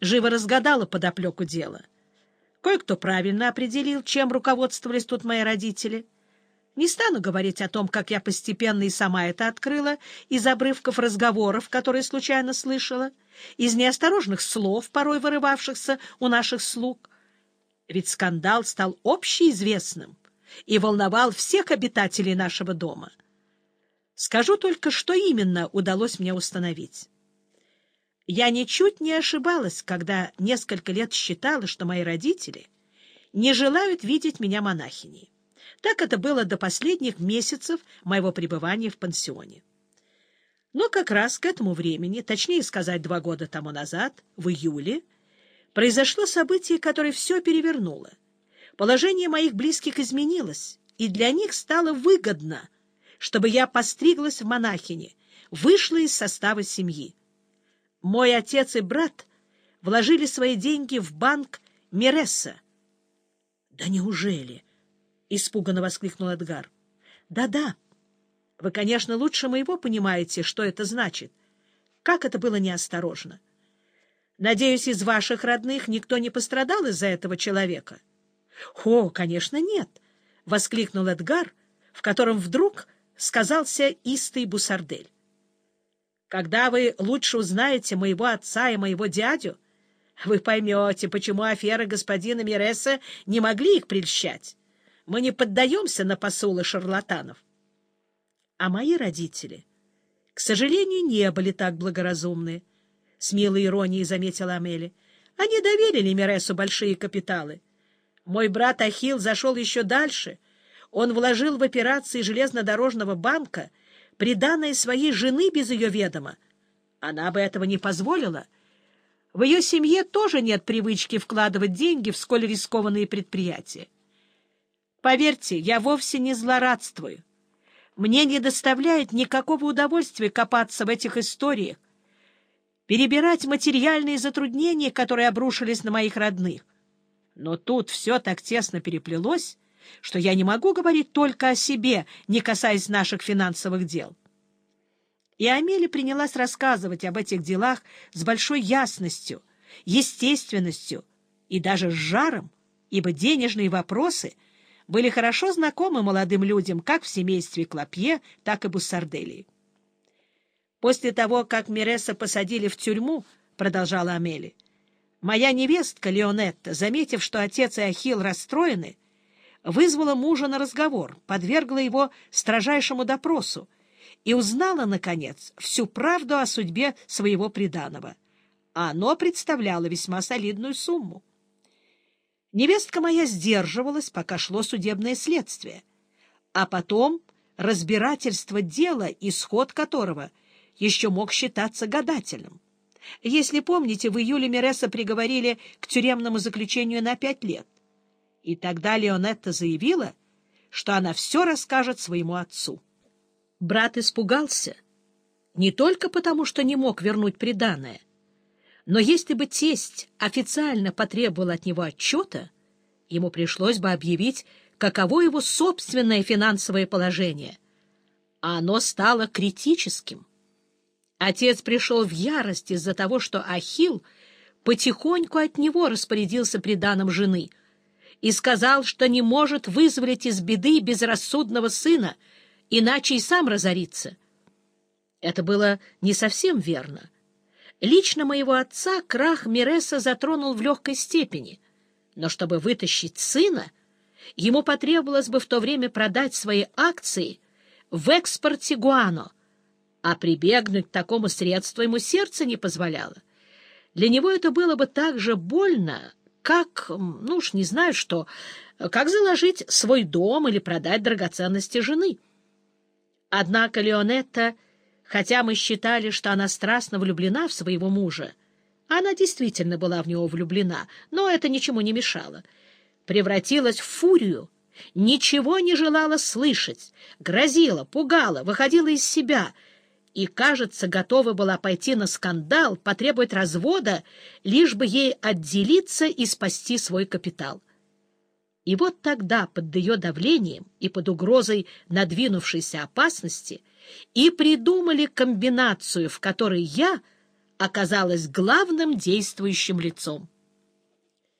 живо разгадала подоплеку дела. Кое-кто правильно определил, чем руководствовались тут мои родители. Не стану говорить о том, как я постепенно и сама это открыла из обрывков разговоров, которые случайно слышала, из неосторожных слов, порой вырывавшихся у наших слуг. Ведь скандал стал общеизвестным и волновал всех обитателей нашего дома. Скажу только, что именно удалось мне установить. Я ничуть не ошибалась, когда несколько лет считала, что мои родители не желают видеть меня монахиней. Так это было до последних месяцев моего пребывания в пансионе. Но как раз к этому времени, точнее сказать, два года тому назад, в июле, произошло событие, которое все перевернуло. Положение моих близких изменилось, и для них стало выгодно, чтобы я постриглась в монахине, вышла из состава семьи. Мой отец и брат вложили свои деньги в банк Миресса. — Да неужели? — испуганно воскликнул Эдгар. «Да — Да-да. Вы, конечно, лучше моего понимаете, что это значит. Как это было неосторожно. Надеюсь, из ваших родных никто не пострадал из-за этого человека? — О, конечно, нет! — воскликнул Эдгар, в котором вдруг сказался истый Бусардель. Когда вы лучше узнаете моего отца и моего дядю, вы поймете, почему аферы господина Миреса не могли их прельщать. Мы не поддаемся на посулы шарлатанов. А мои родители, к сожалению, не были так благоразумны, — с милой иронией заметила Амели. Они доверили Миресу большие капиталы. Мой брат Ахил зашел еще дальше. Он вложил в операции железнодорожного банка — приданное своей жены без ее ведома. Она бы этого не позволила. В ее семье тоже нет привычки вкладывать деньги в сколь рискованные предприятия. Поверьте, я вовсе не злорадствую. Мне не доставляет никакого удовольствия копаться в этих историях, перебирать материальные затруднения, которые обрушились на моих родных. Но тут все так тесно переплелось, что я не могу говорить только о себе, не касаясь наших финансовых дел. И Амелия принялась рассказывать об этих делах с большой ясностью, естественностью и даже с жаром, ибо денежные вопросы были хорошо знакомы молодым людям как в семействе Клопье, так и Буссарделии. «После того, как Миреса посадили в тюрьму, — продолжала Амели, — моя невестка Леонетта, заметив, что отец и Ахилл расстроены, — вызвала мужа на разговор, подвергла его строжайшему допросу и узнала, наконец, всю правду о судьбе своего приданого. А оно представляло весьма солидную сумму. Невестка моя сдерживалась, пока шло судебное следствие, а потом разбирательство дела, исход которого еще мог считаться гадательным. Если помните, в июле Мереса приговорили к тюремному заключению на пять лет. И тогда Леонетта заявила, что она все расскажет своему отцу. Брат испугался, не только потому, что не мог вернуть приданое, но если бы тесть официально потребовал от него отчета, ему пришлось бы объявить, каково его собственное финансовое положение, а оно стало критическим. Отец пришел в ярость из-за того, что Ахилл потихоньку от него распорядился приданым жены — и сказал, что не может вызволить из беды безрассудного сына, иначе и сам разорится. Это было не совсем верно. Лично моего отца крах Миреса затронул в легкой степени, но чтобы вытащить сына, ему потребовалось бы в то время продать свои акции в экспорте Гуано, а прибегнуть к такому средству ему сердце не позволяло. Для него это было бы так же больно, как, ну уж не знаю что, как заложить свой дом или продать драгоценности жены. Однако Леонетта, хотя мы считали, что она страстно влюблена в своего мужа, она действительно была в него влюблена, но это ничему не мешало, превратилась в фурию, ничего не желала слышать, грозила, пугала, выходила из себя — и, кажется, готова была пойти на скандал, потребовать развода, лишь бы ей отделиться и спасти свой капитал. И вот тогда, под ее давлением и под угрозой надвинувшейся опасности, и придумали комбинацию, в которой я оказалась главным действующим лицом.